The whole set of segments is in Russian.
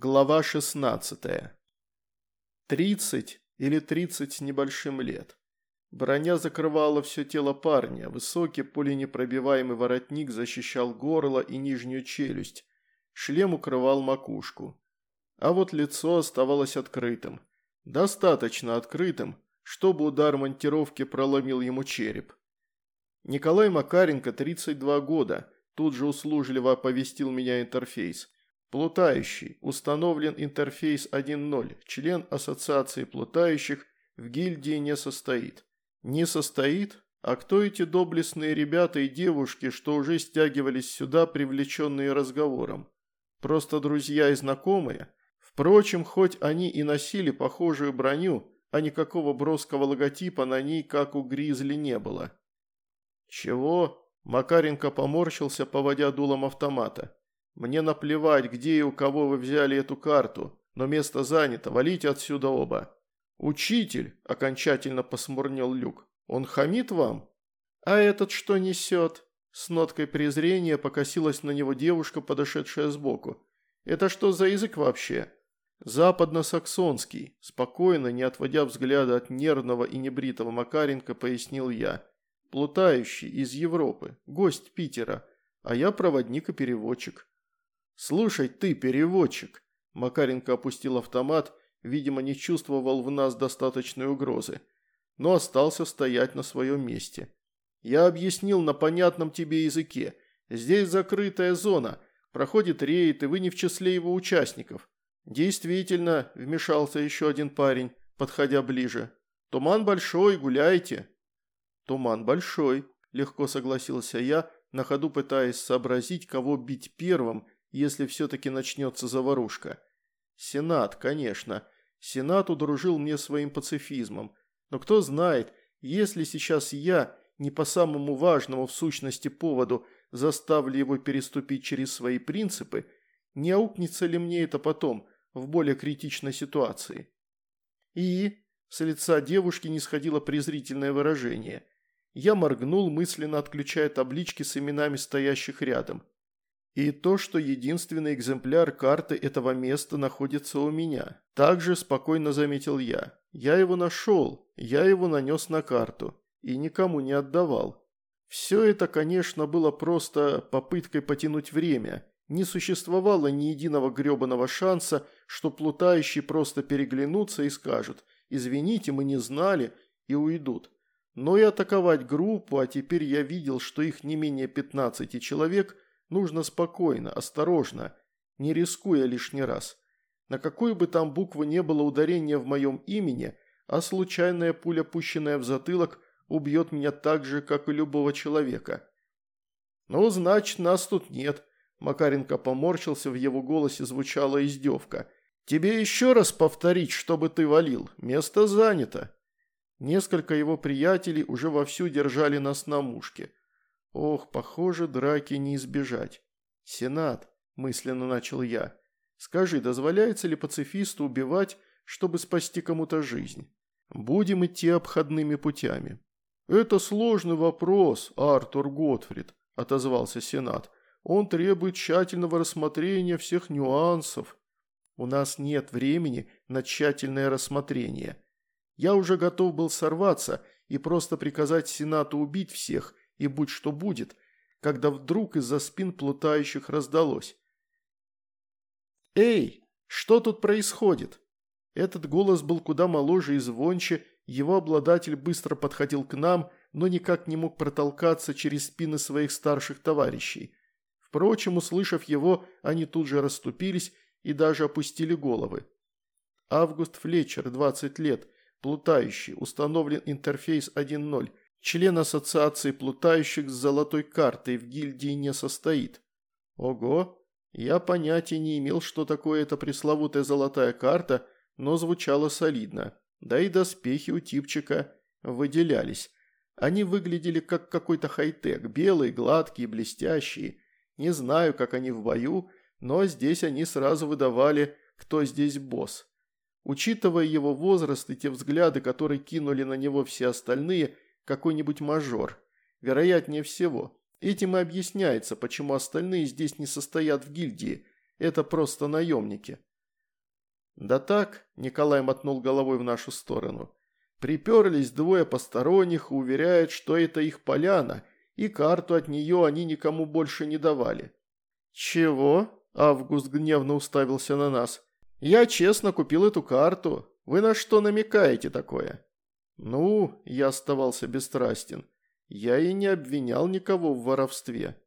Глава 16. 30 или 30 с небольшим лет. Броня закрывала все тело парня, высокий пуленепробиваемый воротник защищал горло и нижнюю челюсть, шлем укрывал макушку. А вот лицо оставалось открытым. Достаточно открытым, чтобы удар монтировки проломил ему череп. Николай Макаренко, 32 года, тут же услужливо оповестил меня интерфейс – Плутающий. Установлен интерфейс 1.0. Член Ассоциации плутающих в гильдии не состоит. Не состоит? А кто эти доблестные ребята и девушки, что уже стягивались сюда, привлеченные разговором? Просто друзья и знакомые? Впрочем, хоть они и носили похожую броню, а никакого броского логотипа на ней, как у Гризли, не было. «Чего?» – Макаренко поморщился, поводя дулом автомата. Мне наплевать, где и у кого вы взяли эту карту, но место занято, валите отсюда оба. Учитель, окончательно посмурнел Люк, он хамит вам? А этот что несет? С ноткой презрения покосилась на него девушка, подошедшая сбоку. Это что за язык вообще? Западно-саксонский, спокойно, не отводя взгляда от нервного и небритого Макаренко, пояснил я. Плутающий, из Европы, гость Питера, а я проводник и переводчик. «Слушай ты, переводчик!» Макаренко опустил автомат, видимо, не чувствовал в нас достаточной угрозы, но остался стоять на своем месте. «Я объяснил на понятном тебе языке. Здесь закрытая зона, проходит рейд, и вы не в числе его участников». «Действительно», – вмешался еще один парень, подходя ближе. «Туман большой, гуляйте». «Туман большой», – легко согласился я, на ходу пытаясь сообразить, кого бить первым – если все-таки начнется заварушка. Сенат, конечно. Сенат удружил мне своим пацифизмом. Но кто знает, если сейчас я, не по самому важному в сущности поводу, заставлю его переступить через свои принципы, не аукнется ли мне это потом, в более критичной ситуации? И с лица девушки не сходило презрительное выражение. Я моргнул, мысленно отключая таблички с именами стоящих рядом. И то, что единственный экземпляр карты этого места находится у меня. Также спокойно заметил я. Я его нашел, я его нанес на карту и никому не отдавал. Все это, конечно, было просто попыткой потянуть время. Не существовало ни единого гребаного шанса, что плутающие просто переглянутся и скажут «Извините, мы не знали» и уйдут. Но и атаковать группу, а теперь я видел, что их не менее 15 человек – Нужно спокойно, осторожно, не рискуя лишний раз. На какой бы там буквы не было ударения в моем имени, а случайная пуля, пущенная в затылок, убьет меня так же, как и любого человека. «Ну, значит, нас тут нет», – Макаренко поморщился, в его голосе звучала издевка. «Тебе еще раз повторить, чтобы ты валил. Место занято». Несколько его приятелей уже вовсю держали нас на мушке. Ох, похоже, драки не избежать. Сенат, мысленно начал я. Скажи, дозволяется ли пацифисту убивать, чтобы спасти кому-то жизнь? Будем идти обходными путями. Это сложный вопрос, Артур Готфрид, отозвался Сенат. Он требует тщательного рассмотрения всех нюансов. У нас нет времени на тщательное рассмотрение. Я уже готов был сорваться и просто приказать Сенату убить всех и будь что будет, когда вдруг из-за спин плутающих раздалось. «Эй, что тут происходит?» Этот голос был куда моложе и звонче, его обладатель быстро подходил к нам, но никак не мог протолкаться через спины своих старших товарищей. Впрочем, услышав его, они тут же расступились и даже опустили головы. Август Флетчер, 20 лет, плутающий, установлен интерфейс 1.0, Член ассоциации плутающих с золотой картой в гильдии не состоит. Ого, я понятия не имел, что такое эта пресловутая золотая карта, но звучало солидно. Да и доспехи у типчика выделялись. Они выглядели как какой-то хай-тек, белые, гладкие, блестящие. Не знаю, как они в бою, но здесь они сразу выдавали, кто здесь босс. Учитывая его возраст и те взгляды, которые кинули на него все остальные – какой-нибудь мажор. Вероятнее всего. Этим и объясняется, почему остальные здесь не состоят в гильдии. Это просто наемники. «Да так», – Николай мотнул головой в нашу сторону. «Приперлись двое посторонних, уверяют, что это их поляна, и карту от нее они никому больше не давали». «Чего?» – Август гневно уставился на нас. «Я честно купил эту карту. Вы на что намекаете такое?» «Ну», – я оставался бесстрастен, – «я и не обвинял никого в воровстве».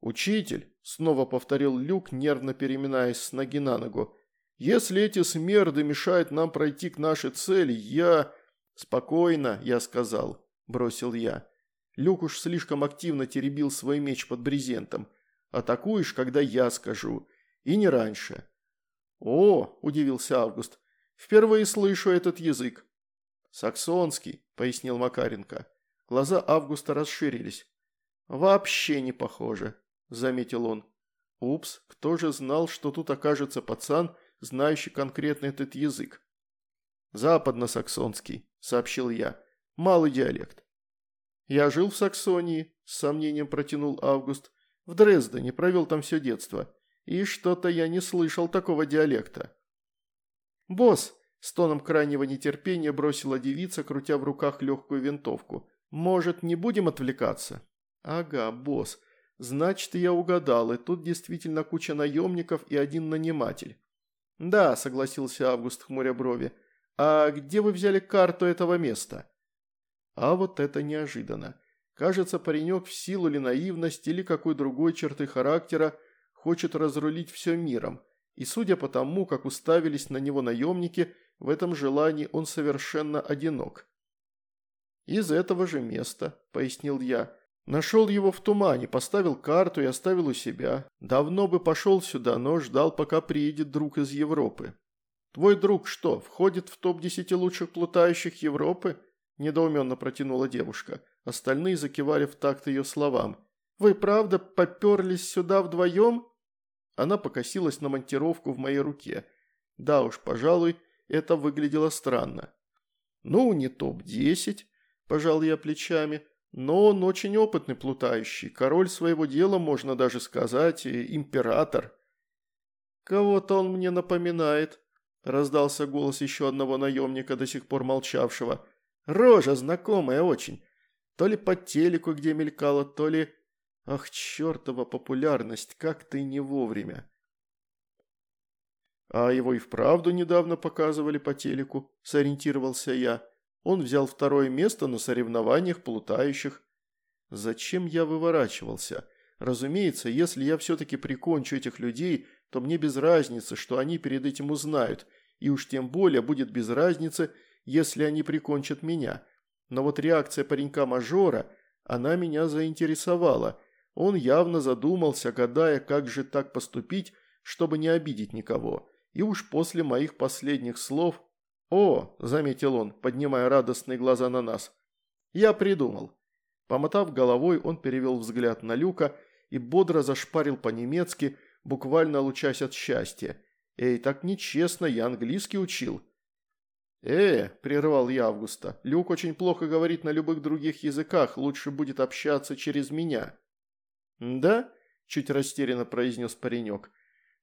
«Учитель», – снова повторил Люк, нервно переминаясь с ноги на ногу, – «если эти смерды мешают нам пройти к нашей цели, я...» «Спокойно», – я сказал, – бросил я. Люк уж слишком активно теребил свой меч под брезентом. «Атакуешь, когда я скажу, и не раньше». «О», – удивился Август, – «впервые слышу этот язык». «Саксонский», – пояснил Макаренко. Глаза Августа расширились. «Вообще не похоже», – заметил он. «Упс, кто же знал, что тут окажется пацан, знающий конкретно этот язык?» «Западно-саксонский», – сообщил я. «Малый диалект». «Я жил в Саксонии», – с сомнением протянул Август. «В Дрездене, провел там все детство. И что-то я не слышал такого диалекта». «Босс», – с тоном крайнего нетерпения бросила девица, крутя в руках легкую винтовку. «Может, не будем отвлекаться?» «Ага, босс. Значит, я угадал, и тут действительно куча наемников и один наниматель». «Да», – согласился Август, хмуря брови. «А где вы взяли карту этого места?» А вот это неожиданно. Кажется, паренек в силу или наивность, или какой другой черты характера хочет разрулить все миром. И судя по тому, как уставились на него наемники, в этом желании он совершенно одинок. «Из этого же места», – пояснил я, – Нашел его в тумане, поставил карту и оставил у себя. Давно бы пошел сюда, но ждал, пока приедет друг из Европы. Твой друг что, входит в топ-10 лучших плутающих Европы? Недоуменно протянула девушка. Остальные закивали в такт ее словам. Вы правда поперлись сюда вдвоем? Она покосилась на монтировку в моей руке. Да уж, пожалуй, это выглядело странно. Ну, не топ-10, пожал я плечами. Но он очень опытный плутающий, король своего дела, можно даже сказать, император. «Кого-то он мне напоминает», – раздался голос еще одного наемника, до сих пор молчавшего. «Рожа знакомая очень. То ли по телеку где мелькала, то ли... Ах, чертова популярность, как ты не вовремя!» «А его и вправду недавно показывали по телеку», – сориентировался я. Он взял второе место на соревнованиях плутающих. Зачем я выворачивался? Разумеется, если я все-таки прикончу этих людей, то мне без разницы, что они перед этим узнают, и уж тем более будет без разницы, если они прикончат меня. Но вот реакция паренька-мажора, она меня заинтересовала. Он явно задумался, гадая, как же так поступить, чтобы не обидеть никого. И уж после моих последних слов «О!» – заметил он, поднимая радостные глаза на нас. «Я придумал». Помотав головой, он перевел взгляд на Люка и бодро зашпарил по-немецки, буквально лучась от счастья. «Эй, так нечестно, я английский учил». «Э, – прервал я Августа, – Люк очень плохо говорит на любых других языках, лучше будет общаться через меня». «Да?» – чуть растерянно произнес паренек.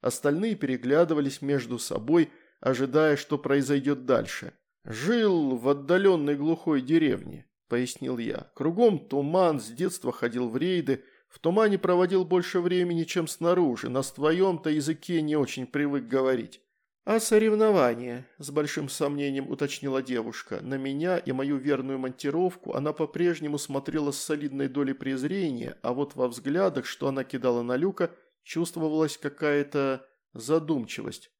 Остальные переглядывались между собой, ожидая, что произойдет дальше. «Жил в отдаленной глухой деревне», – пояснил я. «Кругом туман, с детства ходил в рейды, в тумане проводил больше времени, чем снаружи, на своем-то языке не очень привык говорить». «А соревнования?» – с большим сомнением уточнила девушка. На меня и мою верную монтировку она по-прежнему смотрела с солидной долей презрения, а вот во взглядах, что она кидала на Люка, чувствовалась какая-то задумчивость.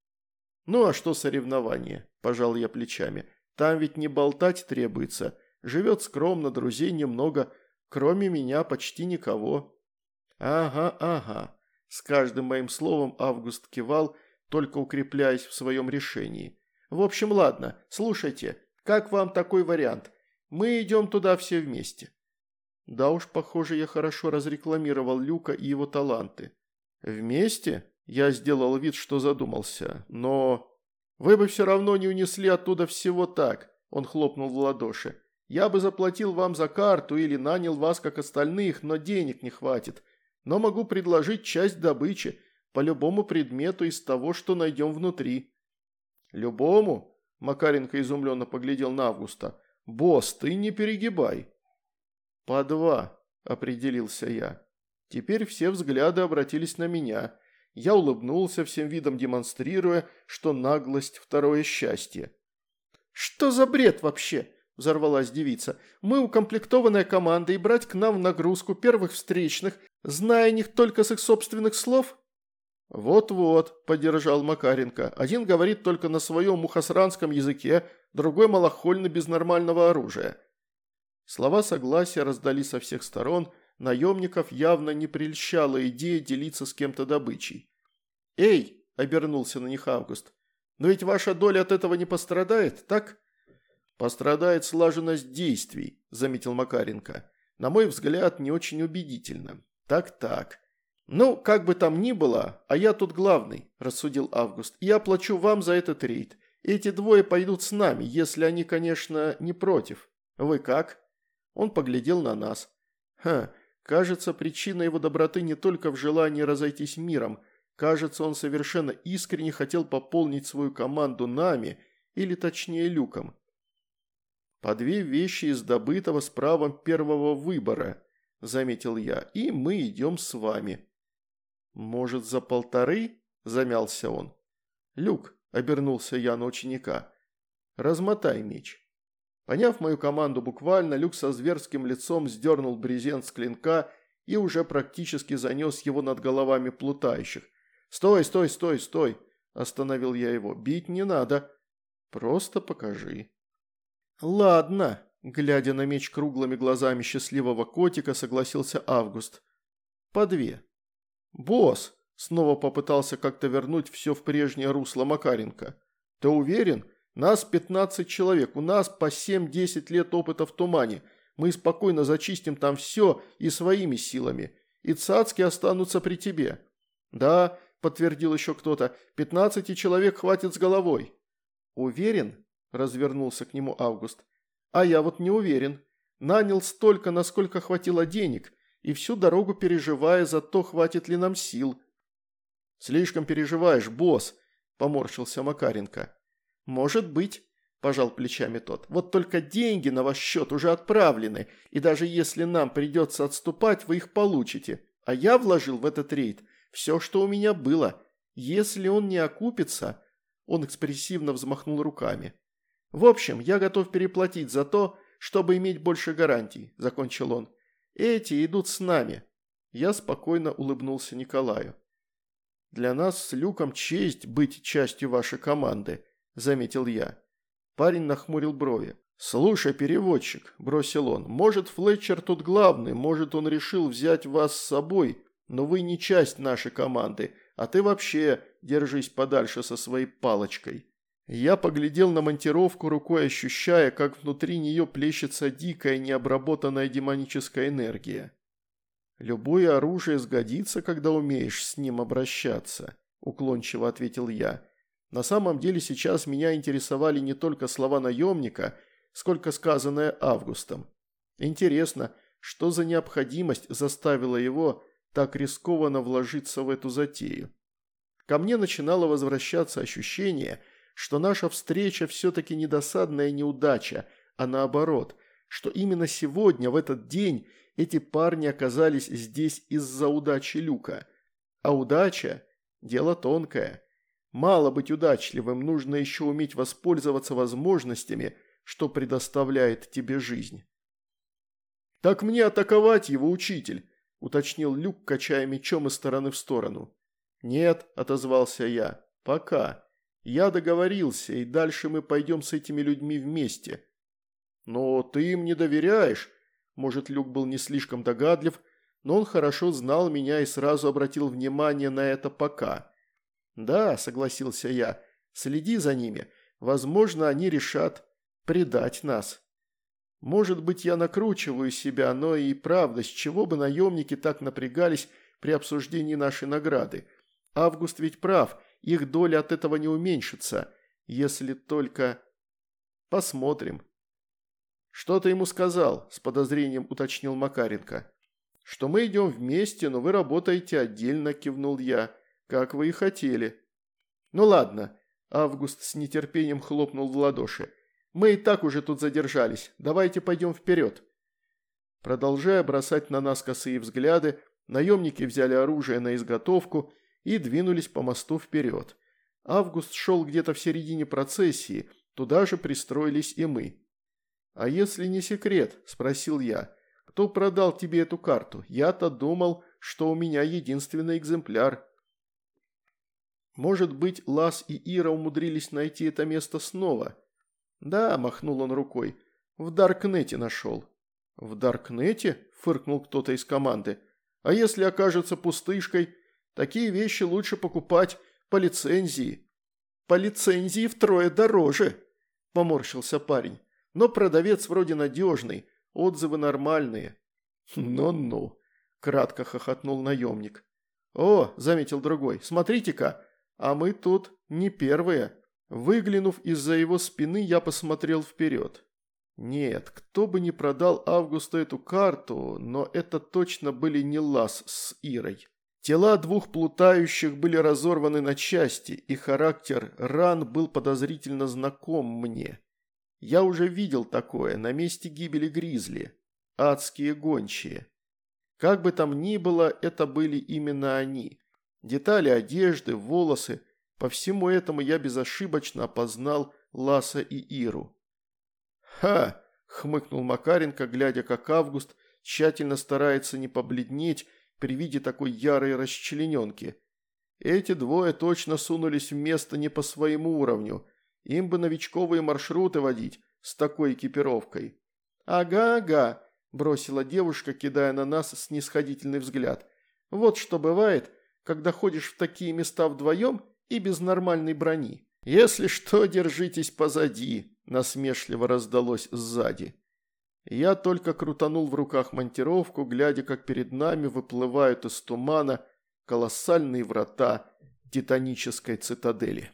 «Ну а что соревнования?» – пожал я плечами. «Там ведь не болтать требуется. Живет скромно, друзей немного. Кроме меня почти никого». «Ага, ага». С каждым моим словом Август кивал, только укрепляясь в своем решении. «В общем, ладно, слушайте, как вам такой вариант? Мы идем туда все вместе». Да уж, похоже, я хорошо разрекламировал Люка и его таланты. «Вместе?» Я сделал вид, что задумался. Но... «Вы бы все равно не унесли оттуда всего так», – он хлопнул в ладоши. «Я бы заплатил вам за карту или нанял вас, как остальных, но денег не хватит. Но могу предложить часть добычи, по любому предмету из того, что найдем внутри». «Любому?» – Макаренко изумленно поглядел на Августа. «Босс, ты не перегибай». «По два», – определился я. Теперь все взгляды обратились на меня. Я улыбнулся, всем видом демонстрируя, что наглость – второе счастье. «Что за бред вообще?» – взорвалась девица. «Мы укомплектованная команда, и брать к нам в нагрузку первых встречных, зная них только с их собственных слов?» «Вот-вот», – поддержал Макаренко. «Один говорит только на своем мухосранском языке, другой малохольно без нормального оружия». Слова согласия раздали со всех сторон, наемников явно не прельщала идея делиться с кем-то добычей. «Эй!» – обернулся на них Август. «Но ведь ваша доля от этого не пострадает, так?» «Пострадает слаженность действий», – заметил Макаренко. «На мой взгляд, не очень убедительно. Так-так. «Ну, как бы там ни было, а я тут главный», – рассудил Август. «Я плачу вам за этот рейд. Эти двое пойдут с нами, если они, конечно, не против. Вы как?» Он поглядел на нас. «Ха, кажется, причина его доброты не только в желании разойтись миром. Кажется, он совершенно искренне хотел пополнить свою команду нами, или точнее люком. По две вещи из добытого с правом первого выбора», – заметил я, – «и мы идем с вами». «Может, за полторы?» – замялся он. «Люк», – обернулся я на ученика, – «размотай меч». Поняв мою команду буквально, Люк со зверским лицом сдернул брезент с клинка и уже практически занес его над головами плутающих. «Стой, стой, стой, стой!» – остановил я его. «Бить не надо. Просто покажи». «Ладно», – глядя на меч круглыми глазами счастливого котика, согласился Август. «По две». «Босс!» – снова попытался как-то вернуть все в прежнее русло Макаренко. «Ты уверен? Нас 15 человек, у нас по 7-10 лет опыта в тумане. Мы спокойно зачистим там все и своими силами. И цацки останутся при тебе». «Да», – подтвердил еще кто-то, – «15 человек хватит с головой». «Уверен?» – развернулся к нему Август. «А я вот не уверен. Нанял столько, насколько хватило денег, и всю дорогу переживая за то, хватит ли нам сил. «Слишком переживаешь, босс», – поморщился Макаренко. «Может быть», – пожал плечами тот. «Вот только деньги на ваш счет уже отправлены, и даже если нам придется отступать, вы их получите. А я вложил в этот рейд все, что у меня было. Если он не окупится...» Он экспрессивно взмахнул руками. «В общем, я готов переплатить за то, чтобы иметь больше гарантий», – закончил он. Эти идут с нами». Я спокойно улыбнулся Николаю. «Для нас с Люком честь быть частью вашей команды», – заметил я. Парень нахмурил брови. «Слушай, переводчик», – бросил он, – «может, Флетчер тут главный, может, он решил взять вас с собой, но вы не часть нашей команды, а ты вообще держись подальше со своей палочкой». Я поглядел на монтировку рукой, ощущая, как внутри нее плещется дикая необработанная демоническая энергия. «Любое оружие сгодится, когда умеешь с ним обращаться», – уклончиво ответил я. «На самом деле сейчас меня интересовали не только слова наемника, сколько сказанное Августом. Интересно, что за необходимость заставила его так рискованно вложиться в эту затею?» Ко мне начинало возвращаться ощущение – что наша встреча все-таки не досадная неудача, а наоборот, что именно сегодня, в этот день, эти парни оказались здесь из-за удачи Люка. А удача – дело тонкое. Мало быть удачливым, нужно еще уметь воспользоваться возможностями, что предоставляет тебе жизнь. «Так мне атаковать его, учитель», – уточнил Люк, качая мечом из стороны в сторону. «Нет», – отозвался я, – «пока». Я договорился, и дальше мы пойдем с этими людьми вместе. Но ты им не доверяешь. Может, Люк был не слишком догадлив, но он хорошо знал меня и сразу обратил внимание на это пока. Да, согласился я, следи за ними. Возможно, они решат предать нас. Может быть, я накручиваю себя, но и правда, с чего бы наемники так напрягались при обсуждении нашей награды? Август ведь прав – их доля от этого не уменьшится, если только... Посмотрим. «Что ты ему сказал?» – с подозрением уточнил Макаренко. «Что мы идем вместе, но вы работаете отдельно», – кивнул я. «Как вы и хотели». «Ну ладно», – Август с нетерпением хлопнул в ладоши. «Мы и так уже тут задержались. Давайте пойдем вперед». Продолжая бросать на нас косые взгляды, наемники взяли оружие на изготовку и двинулись по мосту вперед. Август шел где-то в середине процессии, туда же пристроились и мы. «А если не секрет?» – спросил я. «Кто продал тебе эту карту? Я-то думал, что у меня единственный экземпляр». «Может быть, Лас и Ира умудрились найти это место снова?» «Да», – махнул он рукой, – «в Даркнете нашел». «В Даркнете?» – фыркнул кто-то из команды. «А если окажется пустышкой? Такие вещи лучше покупать по лицензии». «По лицензии втрое дороже», – поморщился парень. «Но продавец вроде надежный, отзывы нормальные». «Ну-ну», – кратко хохотнул наемник. «О», – заметил другой, – «смотрите-ка, а мы тут не первые». Выглянув из-за его спины, я посмотрел вперед. Нет, кто бы не продал Августу эту карту, но это точно были не Лас с Ирой. Тела двух плутающих были разорваны на части, и характер ран был подозрительно знаком мне. Я уже видел такое на месте гибели Гризли. Адские гончие. Как бы там ни было, это были именно они. Детали одежды, волосы. По всему этому я безошибочно опознал Ласа и Иру. «Ха!» – хмыкнул Макаренко, глядя, как Август тщательно старается не побледнеть при виде такой ярой расчлененки. Эти двое точно сунулись в место не по своему уровню. Им бы новичковые маршруты водить с такой экипировкой. «Ага-ага», – бросила девушка, кидая на нас снисходительный взгляд. «Вот что бывает, когда ходишь в такие места вдвоем и без нормальной брони. Если что, держитесь позади», – насмешливо раздалось сзади. Я только крутанул в руках монтировку, глядя, как перед нами выплывают из тумана колоссальные врата титанической цитадели.